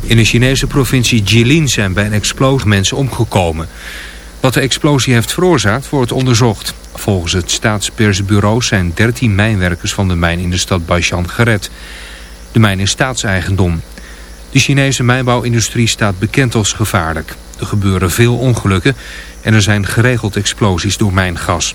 In de Chinese provincie Jilin zijn bij een explosie mensen omgekomen. Wat de explosie heeft veroorzaakt wordt onderzocht. Volgens het staatspersbureau zijn 13 mijnwerkers van de mijn in de stad Baishan gered. De mijn is staatseigendom. De Chinese mijnbouwindustrie staat bekend als gevaarlijk. Er gebeuren veel ongelukken en er zijn geregeld explosies door mijngas.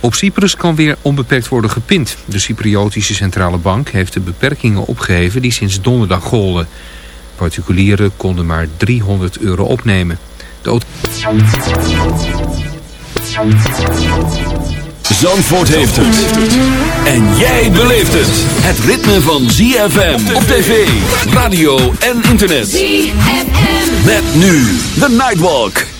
Op Cyprus kan weer onbeperkt worden gepind. De Cypriotische Centrale Bank heeft de beperkingen opgeheven die sinds donderdag golden. Particulieren konden maar 300 euro opnemen. De Zandvoort heeft het. En jij beleeft het. Het ritme van ZFM op tv, radio en internet. ZFM. Met nu The Nightwalk.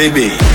DBI.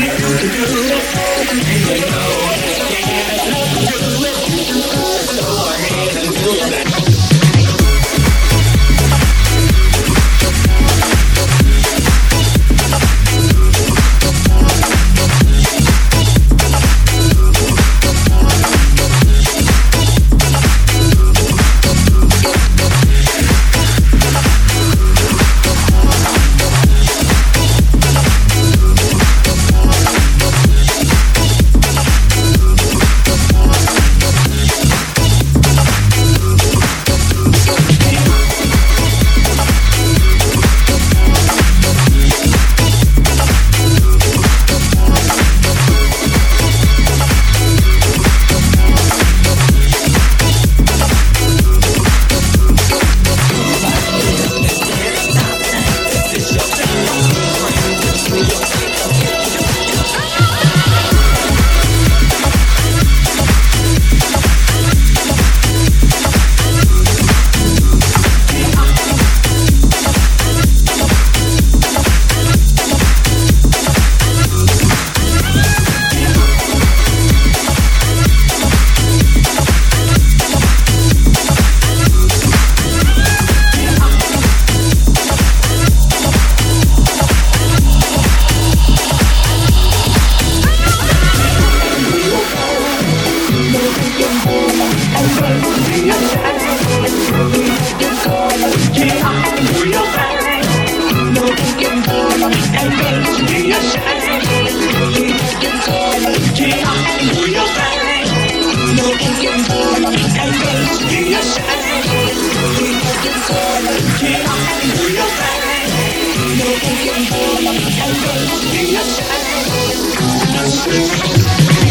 do it. do, we you know. You can't do it. Thank you.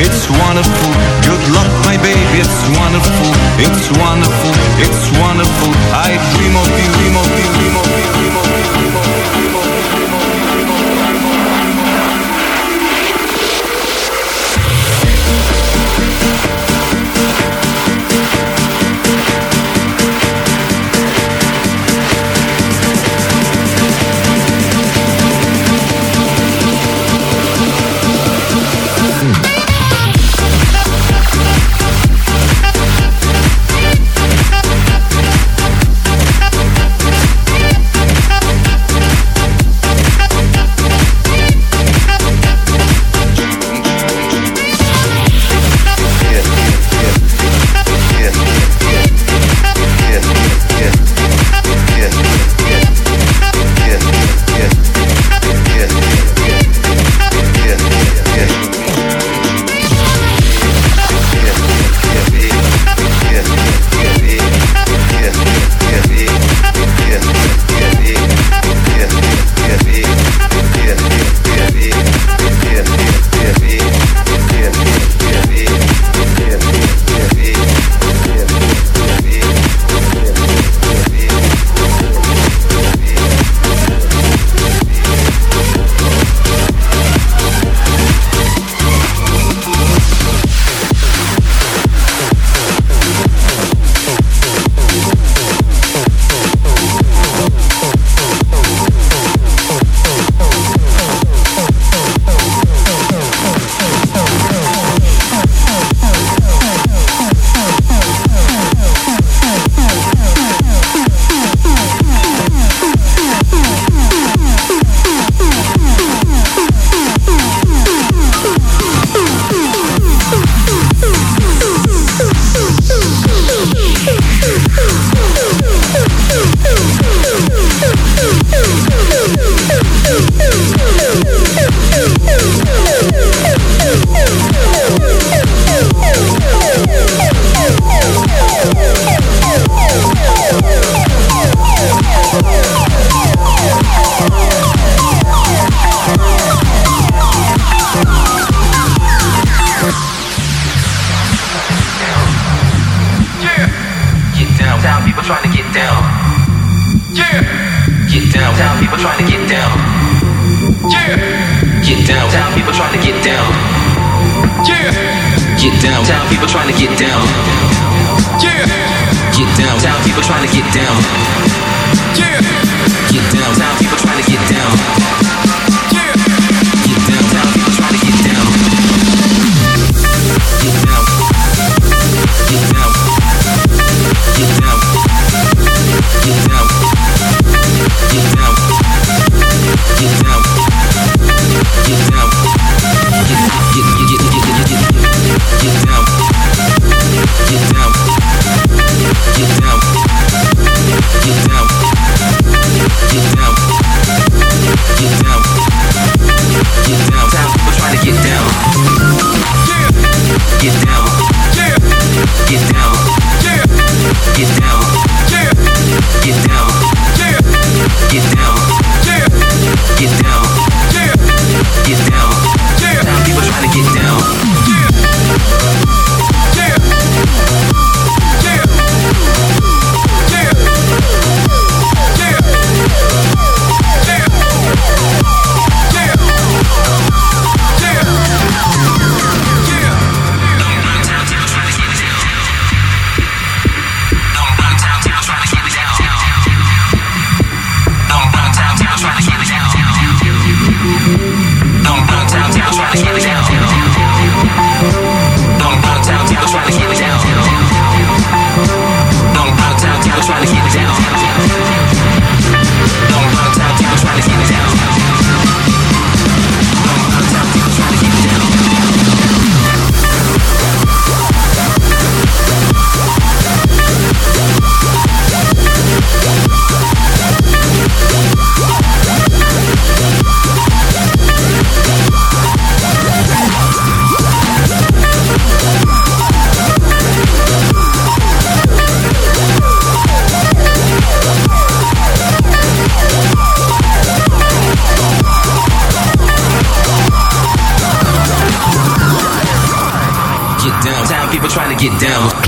it's wonderful. Good luck, my baby, it's wonderful, it's wonderful, it's wonderful. I dream of you, dream of you, dream of you, dream of you. Dream of you.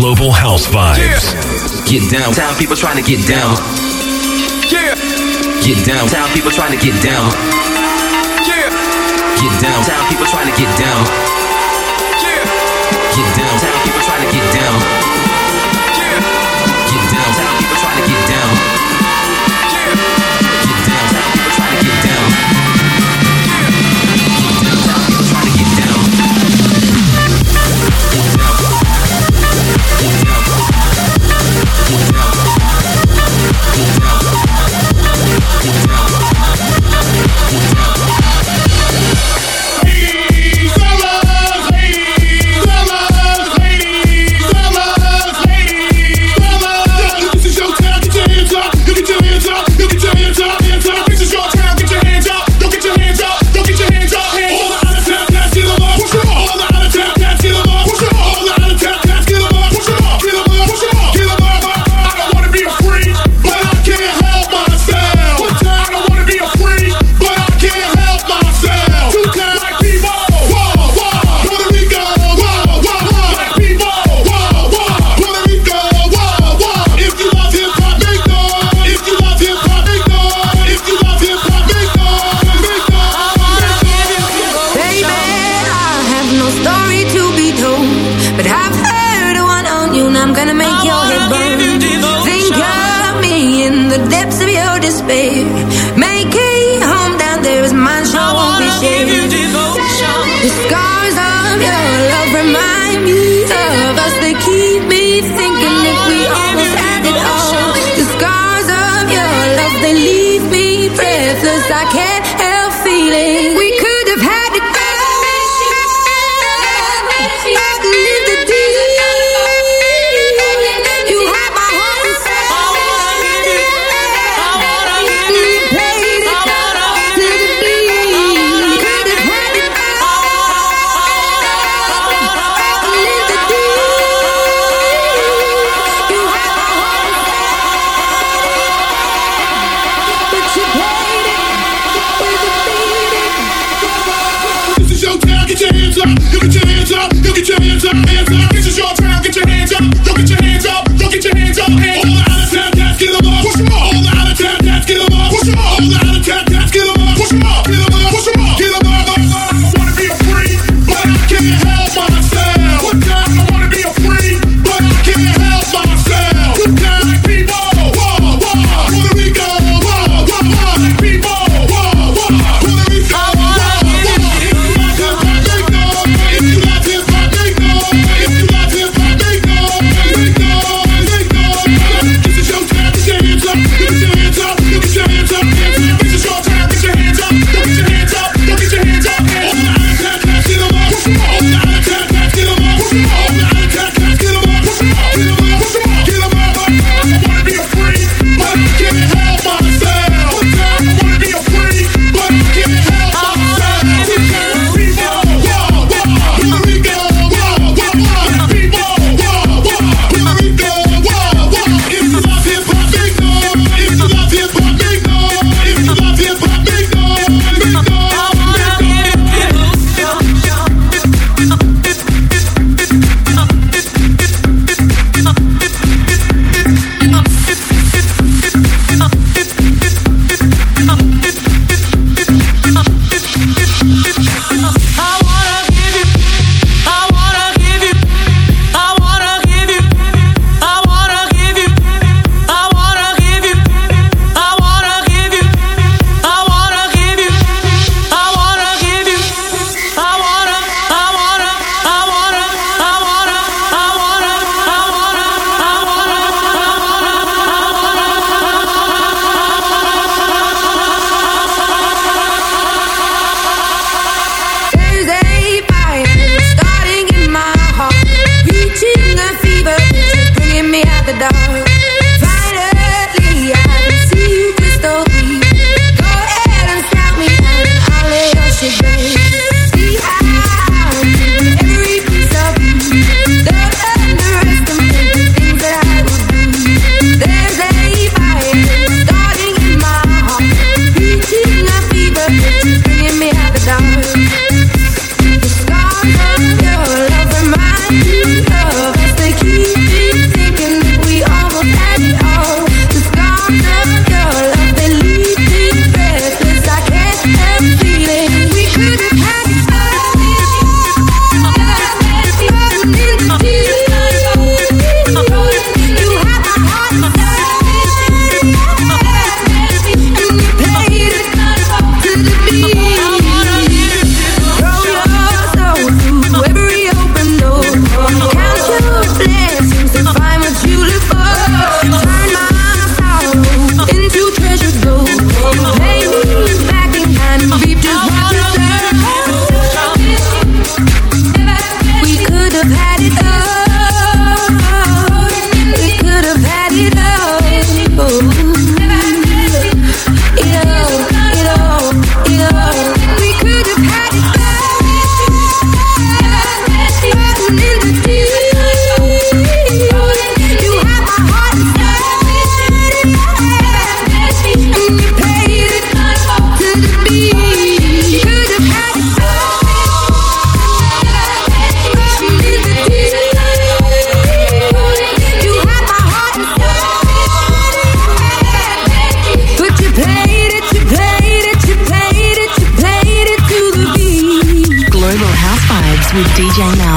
global house vibes. Yeah. Get downtown, people trying to get down. Yeah. Get downtown, people trying to get down. Yeah. Get downtown, people trying to get down.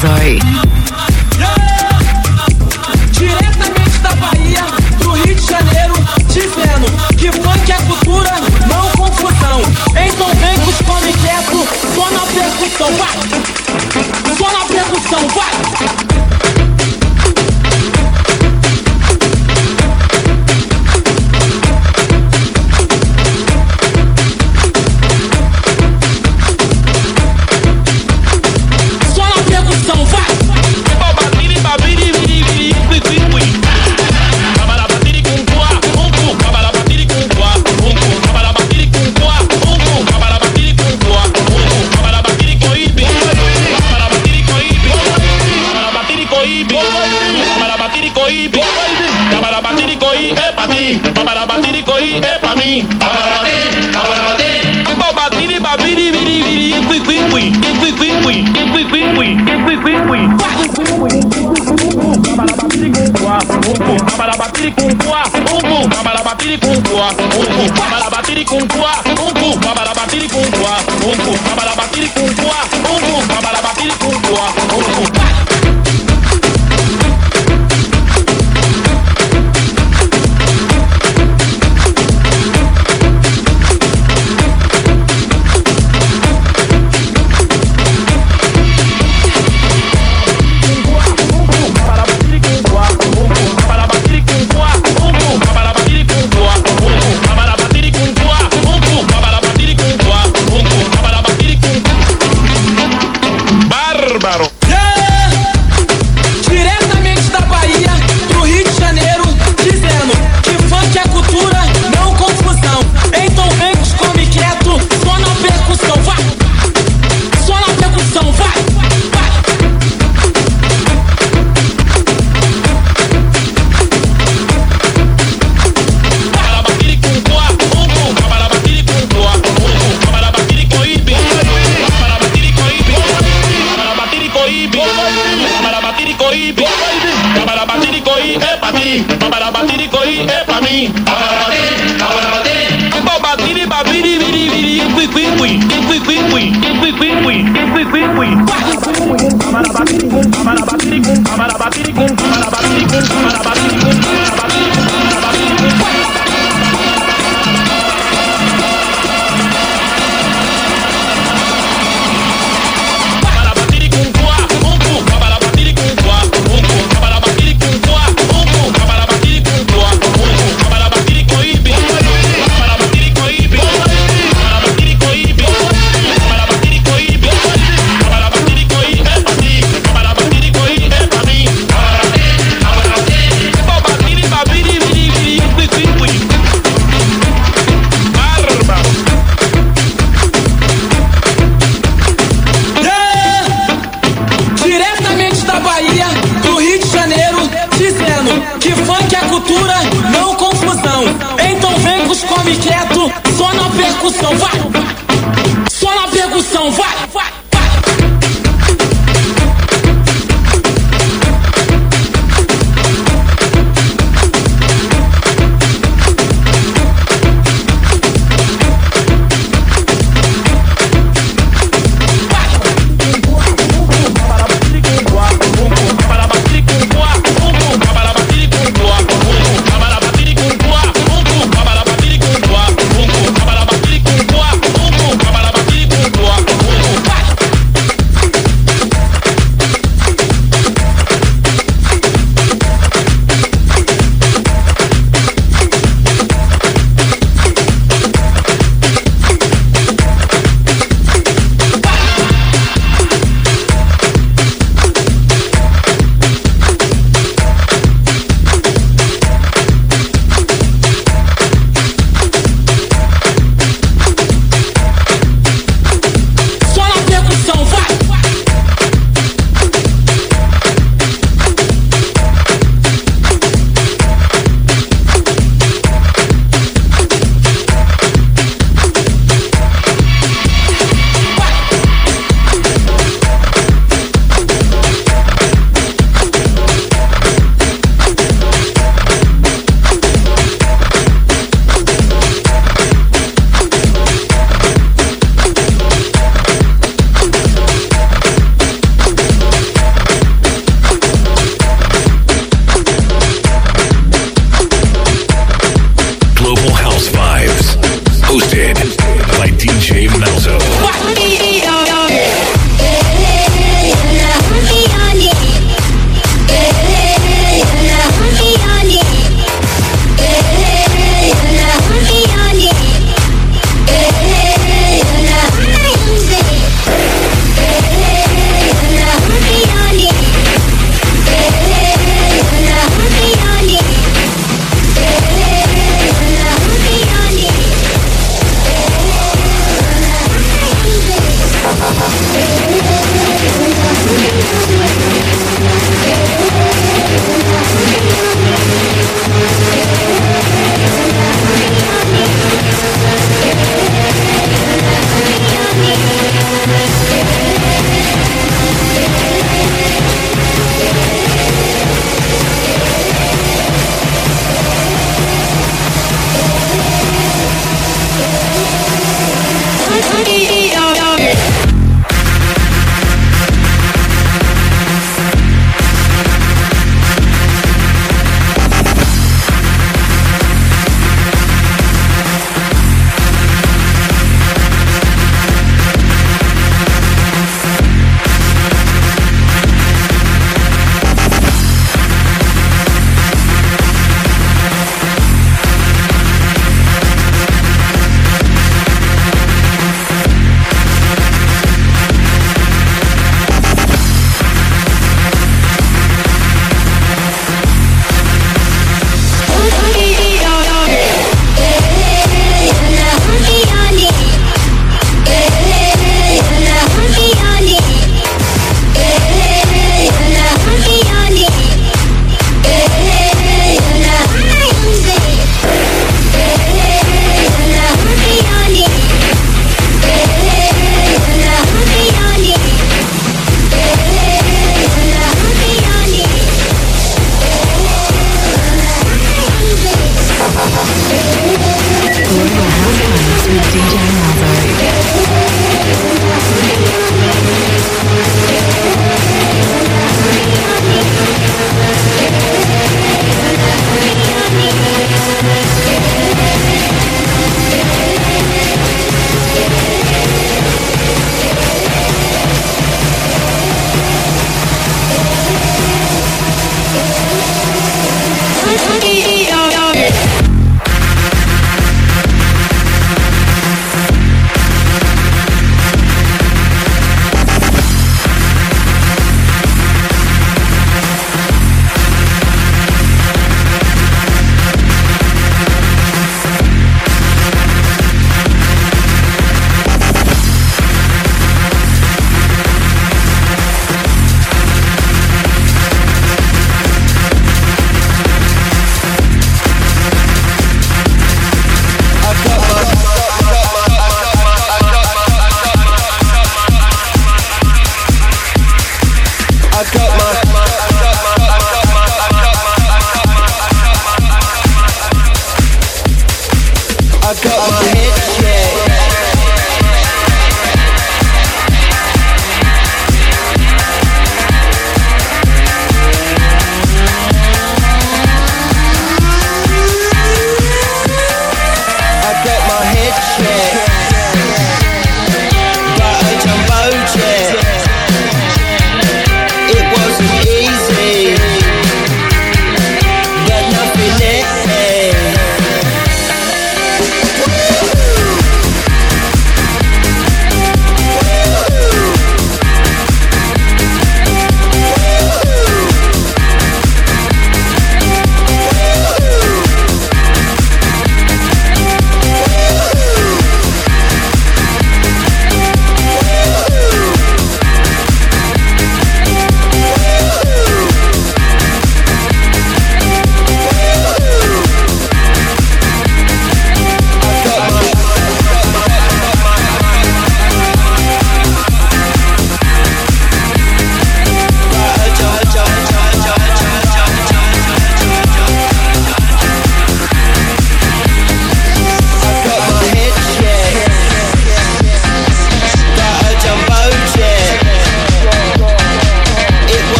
Sorry.